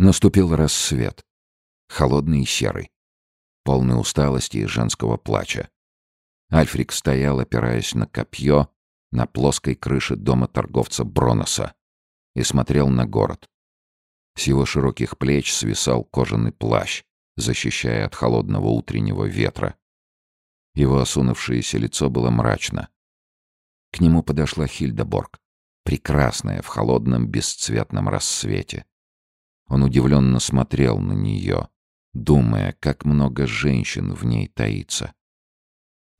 Наступил рассвет. Холодный и серый. Полный усталости и женского плача. Альфрик стоял, опираясь на копье, на плоской крыше дома торговца Броноса и смотрел на город. С его широких плеч свисал кожаный плащ, защищая от холодного утреннего ветра. Его осунувшееся лицо было мрачно. К нему подошла Хильдеборг, прекрасная в холодном бесцветном рассвете. Он удивленно смотрел на нее, думая, как много женщин в ней таится.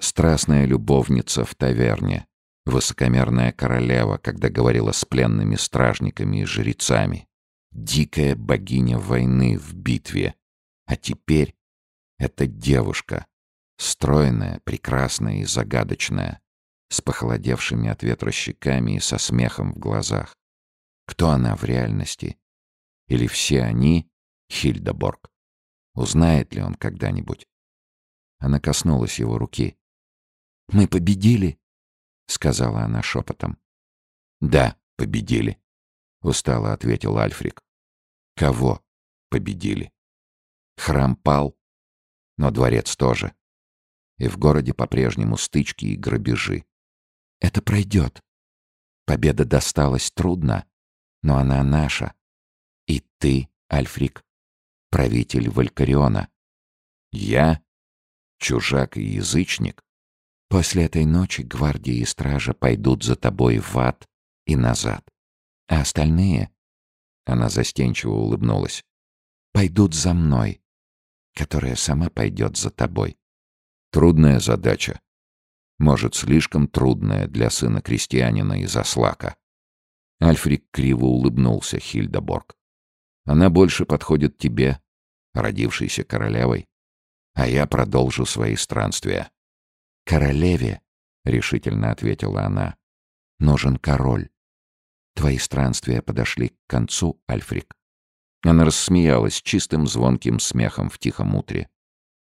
Страстная любовница в таверне, высокомерная королева, когда говорила с пленными стражниками и жрецами, дикая богиня войны в битве. А теперь эта девушка, стройная, прекрасная и загадочная, с похолодевшими от ветра щеками и со смехом в глазах. Кто она в реальности? Или все они — Хильдеборг? Узнает ли он когда-нибудь? Она коснулась его руки. «Мы победили?» — сказала она шепотом. «Да, победили», — устало ответил Альфрик. «Кого победили?» Храм пал, но дворец тоже. И в городе по-прежнему стычки и грабежи. Это пройдет. Победа досталась трудно, но она наша. И ты, Альфрик, правитель Валькариона. Я? Чужак и язычник? После этой ночи гвардия и стража пойдут за тобой в ад и назад. А остальные... Она застенчиво улыбнулась. «Пойдут за мной, которая сама пойдет за тобой. Трудная задача. Может, слишком трудная для сына крестьянина из Аслака. Альфрик криво улыбнулся Хильдеборг. Она больше подходит тебе, родившейся королевой. А я продолжу свои странствия. «Королеве», — решительно ответила она, — «нужен король. Твои странствия подошли к концу, Альфрик». Она рассмеялась чистым звонким смехом в тихом утре.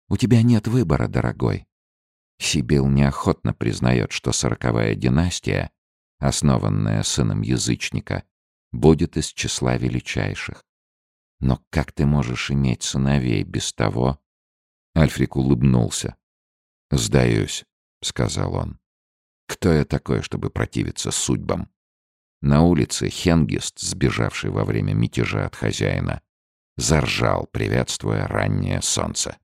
«У тебя нет выбора, дорогой. Сибил неохотно признает, что сороковая династия, основанная сыном язычника, будет из числа величайших. Но как ты можешь иметь сыновей без того?» Альфрик улыбнулся. «Сдаюсь», — сказал он. «Кто я такой, чтобы противиться судьбам?» На улице Хенгист, сбежавший во время мятежа от хозяина, заржал, приветствуя раннее солнце.